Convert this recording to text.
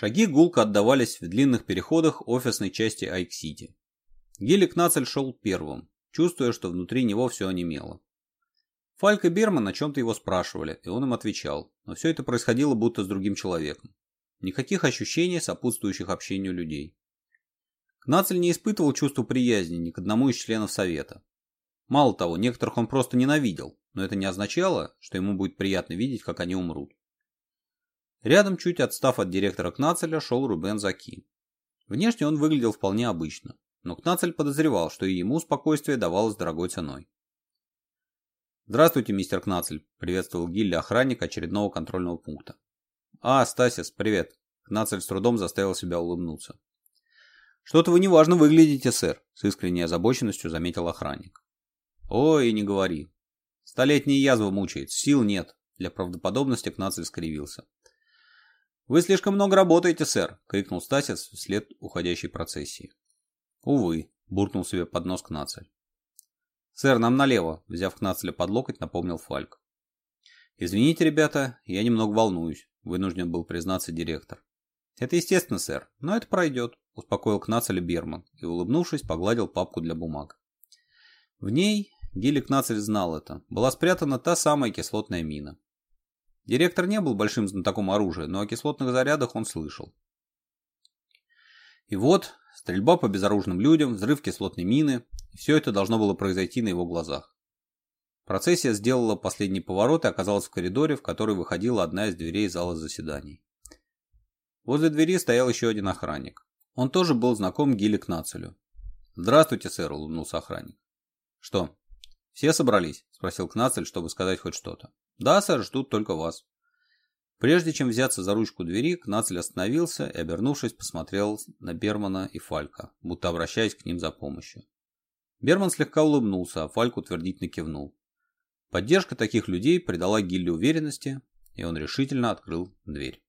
Шаги гулко отдавались в длинных переходах офисной части Айк-Сити. Гелик Нацель шел первым, чувствуя, что внутри него все онемело. Фальк и Берман о чем-то его спрашивали, и он им отвечал, но все это происходило будто с другим человеком. Никаких ощущений, сопутствующих общению людей. Нацель не испытывал чувства приязни ни к одному из членов Совета. Мало того, некоторых он просто ненавидел, но это не означало, что ему будет приятно видеть, как они умрут. Рядом, чуть отстав от директора Кнацеля, шел Рубен Заки. Внешне он выглядел вполне обычно, но Кнацель подозревал, что и ему спокойствие давалось дорогой ценой. «Здравствуйте, мистер Кнацель», — приветствовал Гилли охранник очередного контрольного пункта. «А, Стасис, привет». Кнацель с трудом заставил себя улыбнуться. «Что-то вы неважно выглядите, сэр», — с искренней озабоченностью заметил охранник. «Ой, не говори. Столетняя язва мучает, сил нет». Для правдоподобности Кнацель скривился. «Вы слишком много работаете, сэр!» — крикнул Стасис вслед уходящей процессии. «Увы!» — буркнул себе под нос Кнацель. «Сэр, нам налево!» — взяв Кнацеля под локоть, напомнил Фальк. «Извините, ребята, я немного волнуюсь», — вынужден был признаться директор. «Это естественно, сэр, но это пройдет», — успокоил Кнацеля Берман и, улыбнувшись, погладил папку для бумаг. В ней, Гилли Кнацель знал это, была спрятана та самая кислотная мина. Директор не был большим знатоком оружия, но о кислотных зарядах он слышал. И вот, стрельба по безоружным людям, взрыв кислотной мины, все это должно было произойти на его глазах. Процессия сделала последний поворот и оказалась в коридоре, в который выходила одна из дверей зала заседаний. Возле двери стоял еще один охранник. Он тоже был знаком Гиле Кнацелю. «Здравствуйте, сэр», — улыбнулся охранник. «Что, все собрались?» спросил Кнацель, чтобы сказать хоть что-то. Да, сэр, ждут только вас. Прежде чем взяться за ручку двери, Кнацель остановился и, обернувшись, посмотрел на Бермана и Фалька, будто обращаясь к ним за помощью. Берман слегка улыбнулся, а Фальк утвердительно кивнул. Поддержка таких людей придала Гилле уверенности, и он решительно открыл дверь.